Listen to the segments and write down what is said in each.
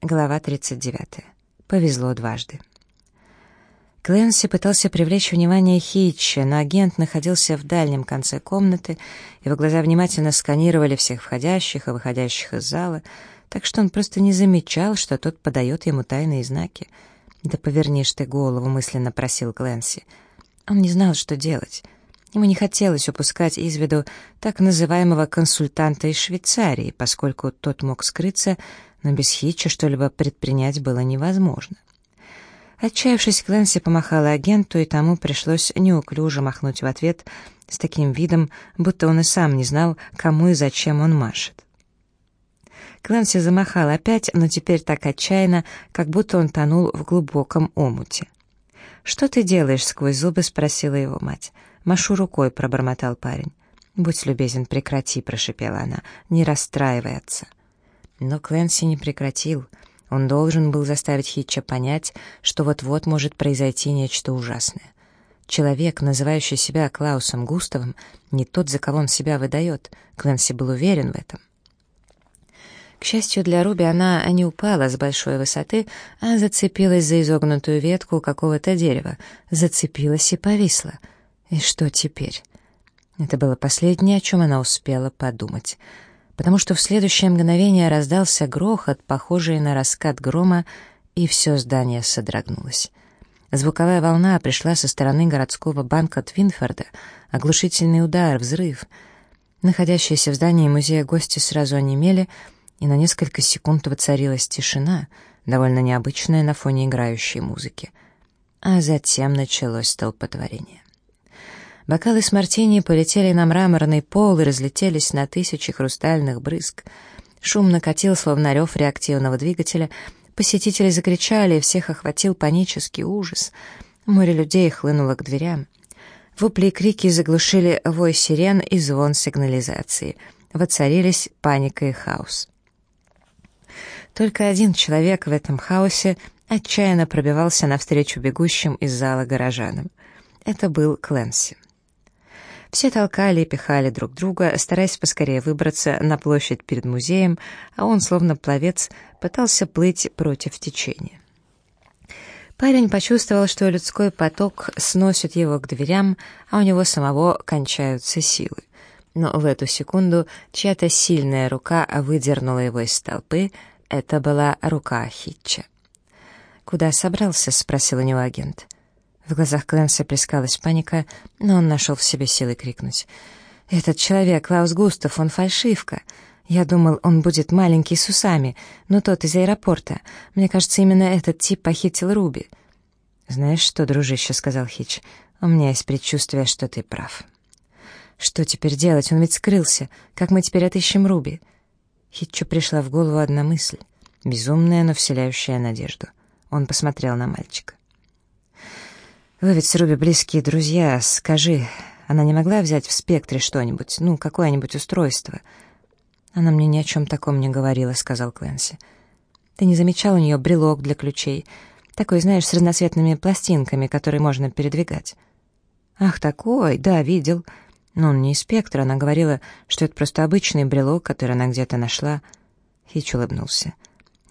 Глава 39. Повезло дважды. Клэнси пытался привлечь внимание Хитча, но агент находился в дальнем конце комнаты, его глаза внимательно сканировали всех входящих и выходящих из зала, так что он просто не замечал, что тот подает ему тайные знаки. «Да повернишь ты голову», — мысленно просил Клэнси. Он не знал, что делать. Ему не хотелось упускать из виду так называемого консультанта из Швейцарии, поскольку тот мог скрыться, но без Хитча что-либо предпринять было невозможно. Отчаявшись, Клэнси помахала агенту, и тому пришлось неуклюже махнуть в ответ с таким видом, будто он и сам не знал, кому и зачем он машет. Клэнси замахал опять, но теперь так отчаянно, как будто он тонул в глубоком омуте. «Что ты делаешь?» — сквозь зубы спросила его мать. «Машу рукой», — пробормотал парень. «Будь любезен, прекрати», — прошипела она, — «не расстраивай отца». Но Клэнси не прекратил. Он должен был заставить Хитча понять, что вот-вот может произойти нечто ужасное. Человек, называющий себя Клаусом Густавом, не тот, за кого он себя выдает. Клэнси был уверен в этом. К счастью для Руби, она не упала с большой высоты, а зацепилась за изогнутую ветку какого-то дерева, зацепилась и повисла. И что теперь? Это было последнее, о чем она успела подумать — потому что в следующее мгновение раздался грохот, похожий на раскат грома, и все здание содрогнулось. Звуковая волна пришла со стороны городского банка Твинфорда, оглушительный удар, взрыв. Находящиеся в здании музея гости сразу онемели, и на несколько секунд воцарилась тишина, довольно необычная на фоне играющей музыки. А затем началось столпотворение. Бокалы с мартини полетели на мраморный пол и разлетелись на тысячи хрустальных брызг. Шум накатил, словно рев реактивного двигателя. Посетители закричали, и всех охватил панический ужас. Море людей хлынуло к дверям. Вопли и крики заглушили вой сирен и звон сигнализации. Воцарились паника и хаос. Только один человек в этом хаосе отчаянно пробивался навстречу бегущим из зала горожанам. Это был Кленси. Все толкали и пихали друг друга, стараясь поскорее выбраться на площадь перед музеем, а он, словно пловец, пытался плыть против течения. Парень почувствовал, что людской поток сносит его к дверям, а у него самого кончаются силы. Но в эту секунду чья-то сильная рука выдернула его из толпы. Это была рука Хитча. «Куда собрался?» — спросил у него агент. В глазах Клэнса плескалась паника, но он нашел в себе силы крикнуть. «Этот человек, Клаус Густав, он фальшивка. Я думал, он будет маленький с усами, но тот из аэропорта. Мне кажется, именно этот тип похитил Руби». «Знаешь что, дружище», — сказал Хич, — «у меня есть предчувствие, что ты прав». «Что теперь делать? Он ведь скрылся. Как мы теперь отыщем Руби?» Хитчу пришла в голову одна мысль, безумная, но вселяющая надежду. Он посмотрел на мальчика. «Вы ведь с Руби близкие друзья. Скажи, она не могла взять в спектре что-нибудь, ну, какое-нибудь устройство?» «Она мне ни о чем таком не говорила», — сказал Клэнси. «Ты не замечал у нее брелок для ключей? Такой, знаешь, с разноцветными пластинками, которые можно передвигать». «Ах, такой? Да, видел. Но он не из спектра. Она говорила, что это просто обычный брелок, который она где-то нашла». Хич улыбнулся.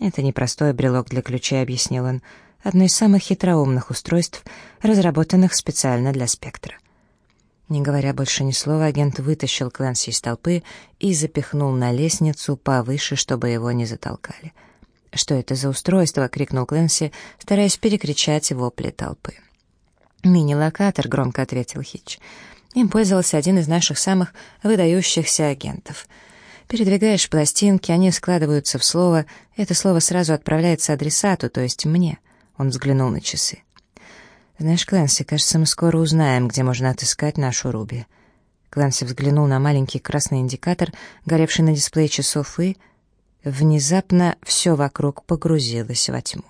«Это не простой брелок для ключей», — объяснил он одно из самых хитроумных устройств, разработанных специально для спектра. Не говоря больше ни слова, агент вытащил Клэнси из толпы и запихнул на лестницу повыше, чтобы его не затолкали. «Что это за устройство?» — крикнул Клэнси, стараясь перекричать вопли толпы. «Мини-локатор», — громко ответил Хитч. «Им пользовался один из наших самых выдающихся агентов. Передвигаешь пластинки, они складываются в слово, это слово сразу отправляется адресату, то есть мне. Он взглянул на часы. «Знаешь, Клэнси, кажется, мы скоро узнаем, где можно отыскать нашу Руби». Клэнси взглянул на маленький красный индикатор, горевший на дисплее часов, и... Внезапно все вокруг погрузилось во тьму.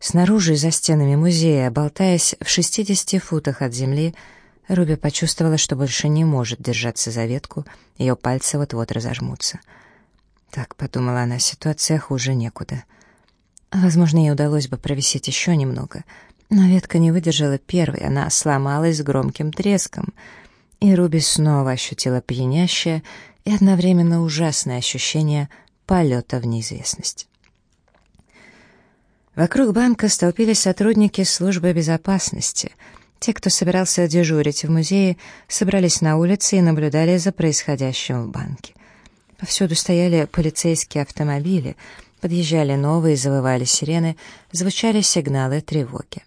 Снаружи, за стенами музея, болтаясь в 60 футах от земли, Руби почувствовала, что больше не может держаться за ветку, ее пальцы вот-вот разожмутся. «Так», — подумала она, — «ситуация хуже некуда». Возможно, ей удалось бы провисеть еще немного, но ветка не выдержала первой, она сломалась с громким треском, и Руби снова ощутила пьянящее и одновременно ужасное ощущение полета в неизвестность. Вокруг банка столпились сотрудники службы безопасности. Те, кто собирался дежурить в музее, собрались на улице и наблюдали за происходящим в банке. Повсюду стояли полицейские автомобили, подъезжали новые, завывали сирены, звучали сигналы тревоги.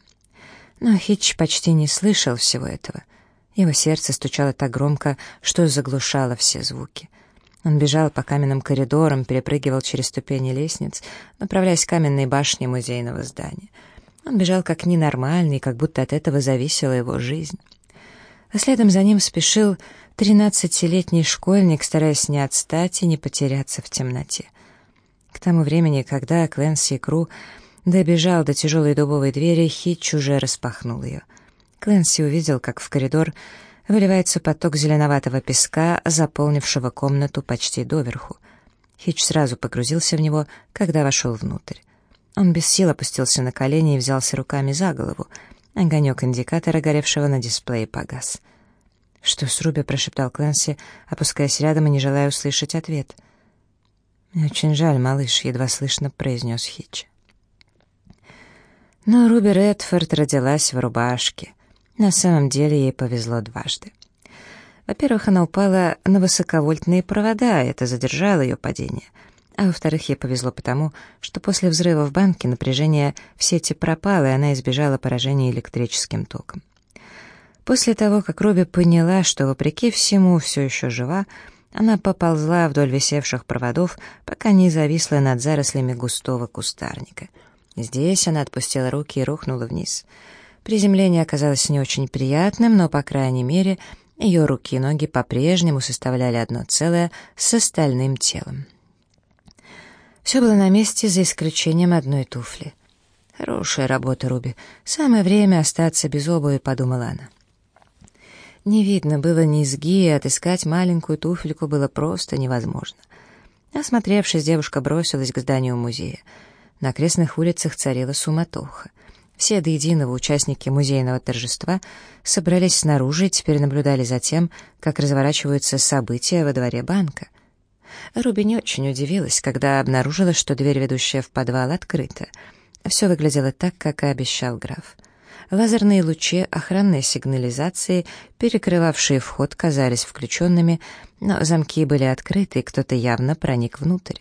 Но Хитч почти не слышал всего этого. Его сердце стучало так громко, что заглушало все звуки. Он бежал по каменным коридорам, перепрыгивал через ступени лестниц, направляясь к каменной башне музейного здания. Он бежал как ненормальный, как будто от этого зависела его жизнь. А следом за ним спешил тринадцатилетний школьник, стараясь не отстать и не потеряться в темноте. К тому времени, когда Кленси Кру добежал до тяжелой дубовой двери, Хитч уже распахнул ее. Кленси увидел, как в коридор выливается поток зеленоватого песка, заполнившего комнату почти доверху. Хич сразу погрузился в него, когда вошел внутрь. Он без сил опустился на колени и взялся руками за голову. Огонек индикатора, горевшего на дисплее, погас. «Что с Руби?» — прошептал Клэнси, опускаясь рядом и не желая услышать ответ. «Мне очень жаль, малыш», — едва слышно произнес Хич. Но Руби Редфорд родилась в рубашке. На самом деле ей повезло дважды. Во-первых, она упала на высоковольтные провода, и это задержало ее падение. А во-вторых, ей повезло потому, что после взрыва в банке напряжение в сети пропало, и она избежала поражения электрическим током. После того, как Руби поняла, что, вопреки всему, все еще жива, она поползла вдоль висевших проводов, пока не зависла над зарослями густого кустарника. Здесь она отпустила руки и рухнула вниз — Приземление оказалось не очень приятным, но, по крайней мере, ее руки и ноги по-прежнему составляли одно целое с остальным телом. Все было на месте, за исключением одной туфли. «Хорошая работа, Руби. Самое время остаться без обуви», — подумала она. Не видно было низги, и отыскать маленькую туфельку было просто невозможно. Осмотревшись, девушка бросилась к зданию музея. На окрестных улицах царила суматоха. Все до единого участники музейного торжества собрались снаружи и теперь наблюдали за тем, как разворачиваются события во дворе банка. Руби не очень удивилась, когда обнаружила, что дверь, ведущая в подвал, открыта. Все выглядело так, как и обещал граф. Лазерные лучи охранной сигнализации, перекрывавшие вход, казались включенными, но замки были открыты, и кто-то явно проник внутрь.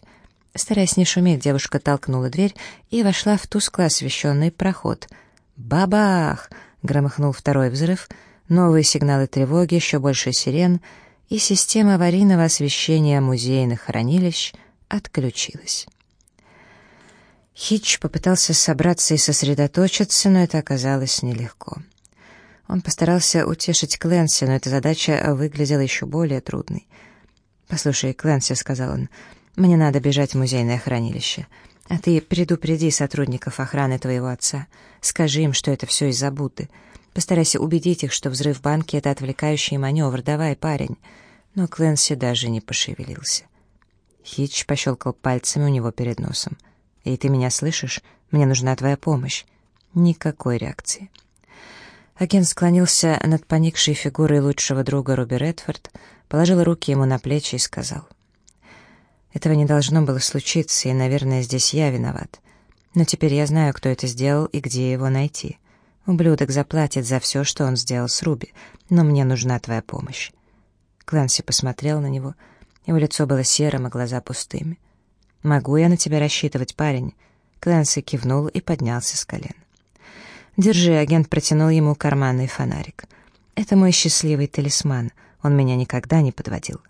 Стараясь не шуметь, девушка толкнула дверь и вошла в тускло освещенный проход. «Бабах!» — громыхнул второй взрыв, новые сигналы тревоги, еще больше сирен, и система аварийного освещения музейных хранилищ отключилась. Хитч попытался собраться и сосредоточиться, но это оказалось нелегко. Он постарался утешить Кленси, но эта задача выглядела еще более трудной. «Послушай, Кленси», — сказал он, — мне надо бежать в музейное хранилище. А ты предупреди сотрудников охраны твоего отца. Скажи им, что это все из-за Будды. Постарайся убедить их, что взрыв банки — это отвлекающий маневр. Давай, парень». Но Кленси даже не пошевелился. Хитч пощелкал пальцами у него перед носом. «Эй, ты меня слышишь? Мне нужна твоя помощь». Никакой реакции. Агент склонился над поникшей фигурой лучшего друга Руби Редфорд, положил руки ему на плечи и сказал — этого не должно было случиться, и, наверное, здесь я виноват. Но теперь я знаю, кто это сделал и где его найти. Ублюдок заплатит за все, что он сделал с Руби, но мне нужна твоя помощь». Кланси посмотрел на него. Его лицо было серым, а глаза пустыми. «Могу я на тебя рассчитывать, парень?» Кланси кивнул и поднялся с колен. «Держи», — агент протянул ему карманный фонарик. «Это мой счастливый талисман. Он меня никогда не подводил».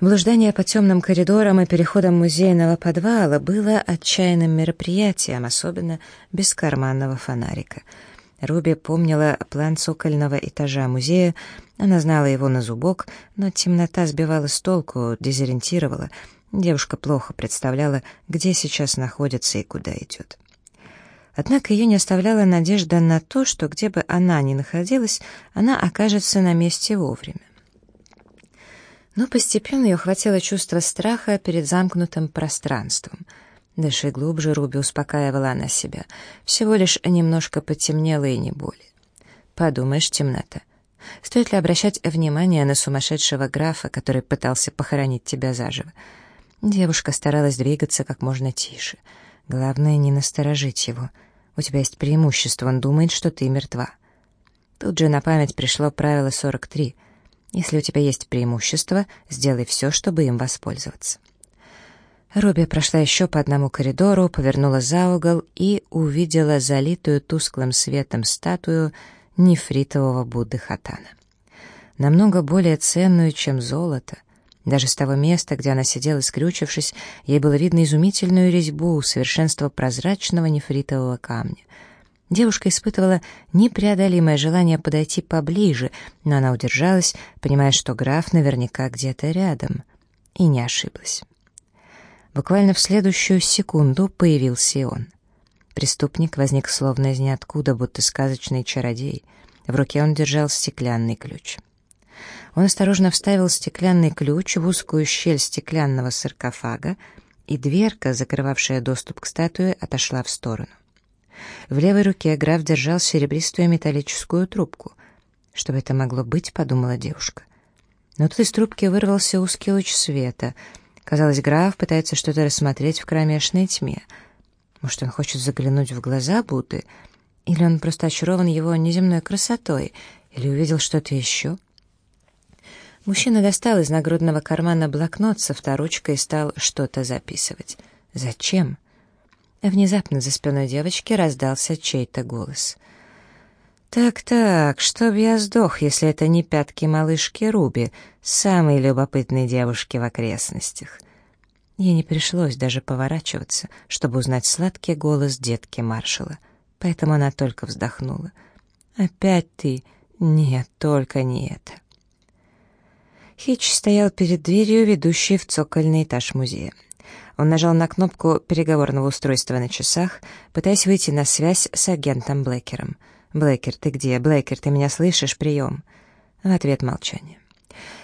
Блуждание по темным коридорам и переходам музейного подвала было отчаянным мероприятием, особенно без карманного фонарика. Руби помнила план цокольного этажа музея, она знала его на зубок, но темнота сбивала с толку, дезориентировала. Девушка плохо представляла, где сейчас находится и куда идет. Однако ее не оставляла надежда на то, что где бы она ни находилась, она окажется на месте вовремя. Но постепенно ее хватило чувство страха перед замкнутым пространством. Дыши глубже, Руби успокаивала она себя. Всего лишь немножко потемнело и не более. Подумаешь, темнота. Стоит ли обращать внимание на сумасшедшего графа, который пытался похоронить тебя заживо? Девушка старалась двигаться как можно тише. Главное, не насторожить его. У тебя есть преимущество, он думает, что ты мертва. Тут же на память пришло правило 43. Если у тебя есть преимущество, сделай все, чтобы им воспользоваться. Руби прошла еще по одному коридору, повернула за угол и увидела залитую тусклым светом статую нефритового Будды Хатана. Намного более ценную, чем золото. Даже с того места, где она сидела, скрючившись, ей было видно изумительную резьбу, совершенство прозрачного нефритового камня. Девушка испытывала непреодолимое желание подойти поближе, но она удержалась, понимая, что граф наверняка где-то рядом. И не ошиблась. Буквально в следующую секунду появился и он. Преступник возник словно из ниоткуда, будто сказочный чародей. В руке он держал стеклянный ключ. Он осторожно вставил стеклянный ключ в узкую щель стеклянного саркофага, и дверка, закрывавшая доступ к статуе, отошла в сторону. В левой руке граф держал серебристую металлическую трубку. Что бы это могло быть, подумала девушка. Но тут из трубки вырвался узкий луч света — Казалось, граф пытается что-то рассмотреть в кромешной тьме. Может, он хочет заглянуть в глаза Будды? Или он просто очарован его неземной красотой? Или увидел что-то еще? Мужчина достал из нагрудного кармана блокнот со вторучкой и стал что-то записывать. Зачем? Внезапно за спиной девочки раздался чей-то голос. «Так-так, чтоб я сдох, если это не пятки малышки Руби, самой любопытной девушки в окрестностях». Ей не пришлось даже поворачиваться, чтобы узнать сладкий голос детки маршала, поэтому она только вздохнула. «Опять ты? Нет, только не это». Хитч стоял перед дверью, ведущей в цокольный этаж музея. Он нажал на кнопку переговорного устройства на часах, пытаясь выйти на связь с агентом Блэкером — «Блэкер, ты где? Блэкер, ты меня слышишь? Прием!» В ответ молчание.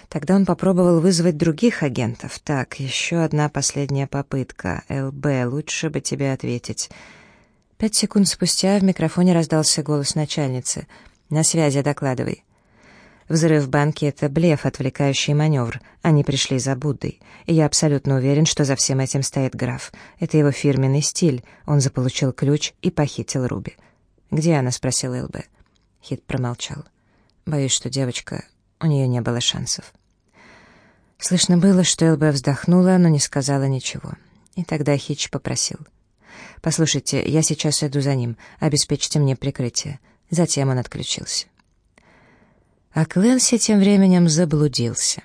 Тогда он попробовал вызвать других агентов. Так, еще одна последняя попытка. ЛБ, лучше бы тебе ответить. Пять секунд спустя в микрофоне раздался голос начальницы. «На связи, докладывай». Взрыв в банке — это блеф, отвлекающий маневр. Они пришли за Буддой. И я абсолютно уверен, что за всем этим стоит граф. Это его фирменный стиль. Он заполучил ключ и похитил Руби. «Где она?» — спросил ЛБ. Хит промолчал. Боюсь, что девочка... У нее не было шансов. Слышно было, что ЛБ вздохнула, но не сказала ничего. И тогда Хитч попросил. «Послушайте, я сейчас иду за ним. Обеспечьте мне прикрытие». Затем он отключился. А Кленси тем временем заблудился.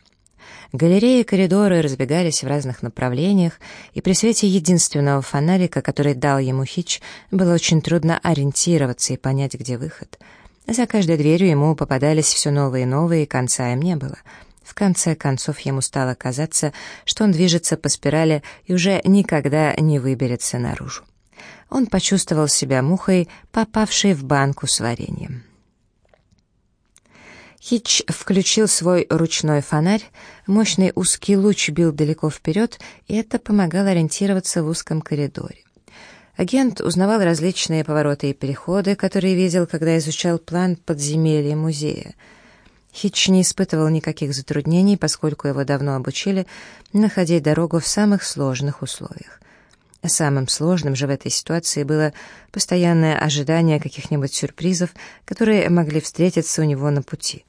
Галереи и коридоры разбегались в разных направлениях, и при свете единственного фонарика, который дал ему Хич, было очень трудно ориентироваться и понять, где выход. За каждой дверью ему попадались все новые и новые, и конца им не было. В конце концов ему стало казаться, что он движется по спирали и уже никогда не выберется наружу. Он почувствовал себя мухой, попавшей в банку с вареньем. Хитч включил свой ручной фонарь, мощный узкий луч бил далеко вперед, и это помогало ориентироваться в узком коридоре. Агент узнавал различные повороты и переходы, которые видел, когда изучал план подземелья музея. Хитч не испытывал никаких затруднений, поскольку его давно обучили находить дорогу в самых сложных условиях. Самым сложным же в этой ситуации было постоянное ожидание каких-нибудь сюрпризов, которые могли встретиться у него на пути.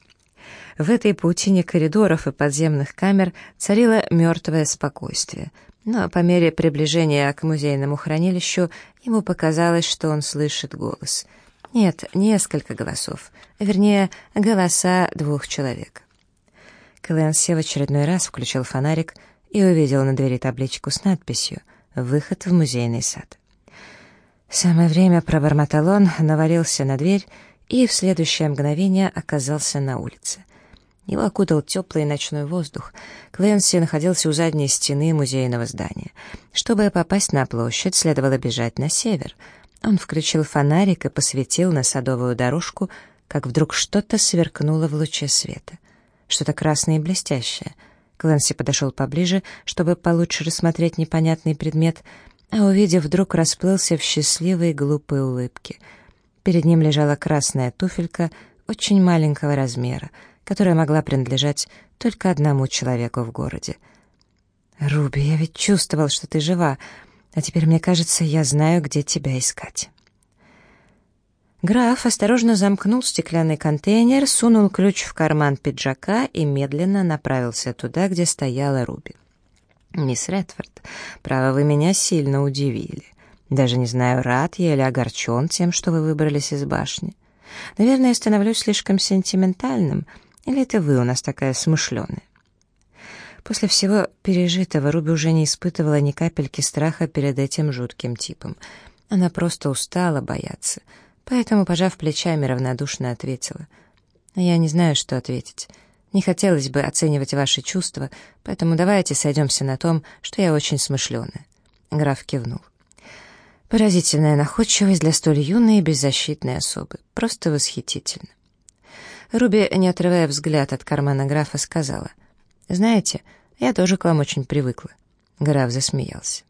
В этой паутине коридоров и подземных камер царило мертвое спокойствие. Но по мере приближения к музейному хранилищу ему показалось, что он слышит голос. Нет, несколько голосов. Вернее, голоса двух человек. Клэнси в очередной раз включил фонарик и увидел на двери табличку с надписью «Выход в музейный сад». Самое время пробормотал он, навалился на дверь и в следующее мгновение оказался на улице. Его окутал теплый ночной воздух. Кленси находился у задней стены музейного здания. Чтобы попасть на площадь, следовало бежать на север. Он включил фонарик и посветил на садовую дорожку, как вдруг что-то сверкнуло в луче света. Что-то красное и блестящее. Кленси подошел поближе, чтобы получше рассмотреть непонятный предмет, а увидев, вдруг расплылся в счастливой глупой улыбке. Перед ним лежала красная туфелька очень маленького размера — которая могла принадлежать только одному человеку в городе. «Руби, я ведь чувствовал, что ты жива. А теперь, мне кажется, я знаю, где тебя искать». Граф осторожно замкнул стеклянный контейнер, сунул ключ в карман пиджака и медленно направился туда, где стояла Руби. «Мисс Редфорд, право, вы меня сильно удивили. Даже не знаю, рад я или огорчен тем, что вы выбрались из башни. Наверное, я становлюсь слишком сентиментальным, или это вы у нас такая смышленая?» После всего пережитого Руби уже не испытывала ни капельки страха перед этим жутким типом. Она просто устала бояться — Поэтому, пожав плечами, равнодушно ответила. «Я не знаю, что ответить. Не хотелось бы оценивать ваши чувства, поэтому давайте сойдемся на том, что я очень смышленая». Граф кивнул. Поразительная находчивость для столь юной и беззащитной особы. Просто восхитительно. Руби, не отрывая взгляд от кармана графа, сказала. «Знаете, я тоже к вам очень привыкла». Граф засмеялся.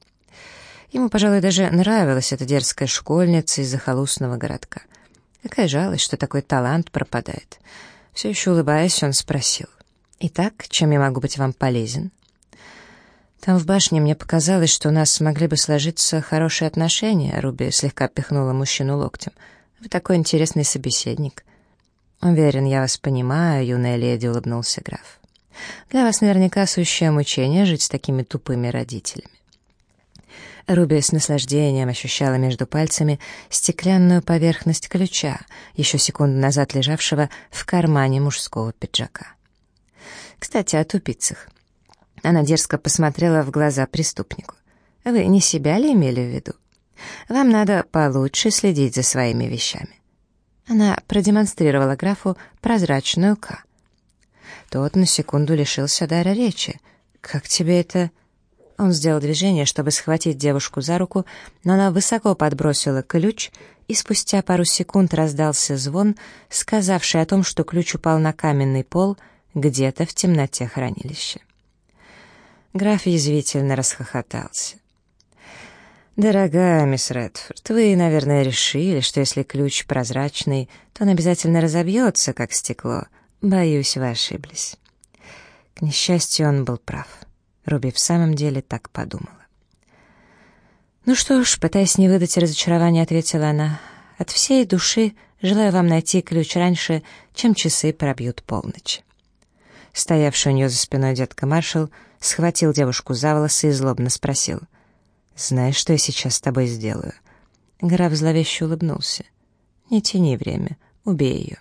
Ему, пожалуй, даже нравилась эта дерзкая школьница из захолустного городка. Какая жалость, что такой талант пропадает. Все еще улыбаясь, он спросил. «Итак, чем я могу быть вам полезен?» «Там в башне мне показалось, что у нас смогли бы сложиться хорошие отношения», Руби слегка пихнула мужчину локтем. «Вы такой интересный собеседник». «Уверен, я вас понимаю», — юная леди улыбнулся граф. «Для вас наверняка сущее мучение жить с такими тупыми родителями». Руби с наслаждением ощущала между пальцами стеклянную поверхность ключа, еще секунду назад лежавшего в кармане мужского пиджака. Кстати, о тупицах. Она дерзко посмотрела в глаза преступнику. «Вы не себя ли имели в виду? Вам надо получше следить за своими вещами». Она продемонстрировала графу прозрачную «К». Тот на секунду лишился дара речи. «Как тебе это...» Он сделал движение, чтобы схватить девушку за руку, но она высоко подбросила ключ, и спустя пару секунд раздался звон, сказавший о том, что ключ упал на каменный пол где-то в темноте хранилища. Граф язвительно расхохотался. «Дорогая мисс Редфорд, вы, наверное, решили, что если ключ прозрачный, то он обязательно разобьется, как стекло. Боюсь, вы ошиблись». К несчастью, он был прав. Руби в самом деле так подумала. «Ну что ж», — пытаясь не выдать разочарования, ответила она, «от всей души желаю вам найти ключ раньше, чем часы пробьют полночь». Стоявший у нее за спиной детка маршал схватил девушку за волосы и злобно спросил, «Знаешь, что я сейчас с тобой сделаю?» Граф зловеще улыбнулся. «Не тяни время, убей ее».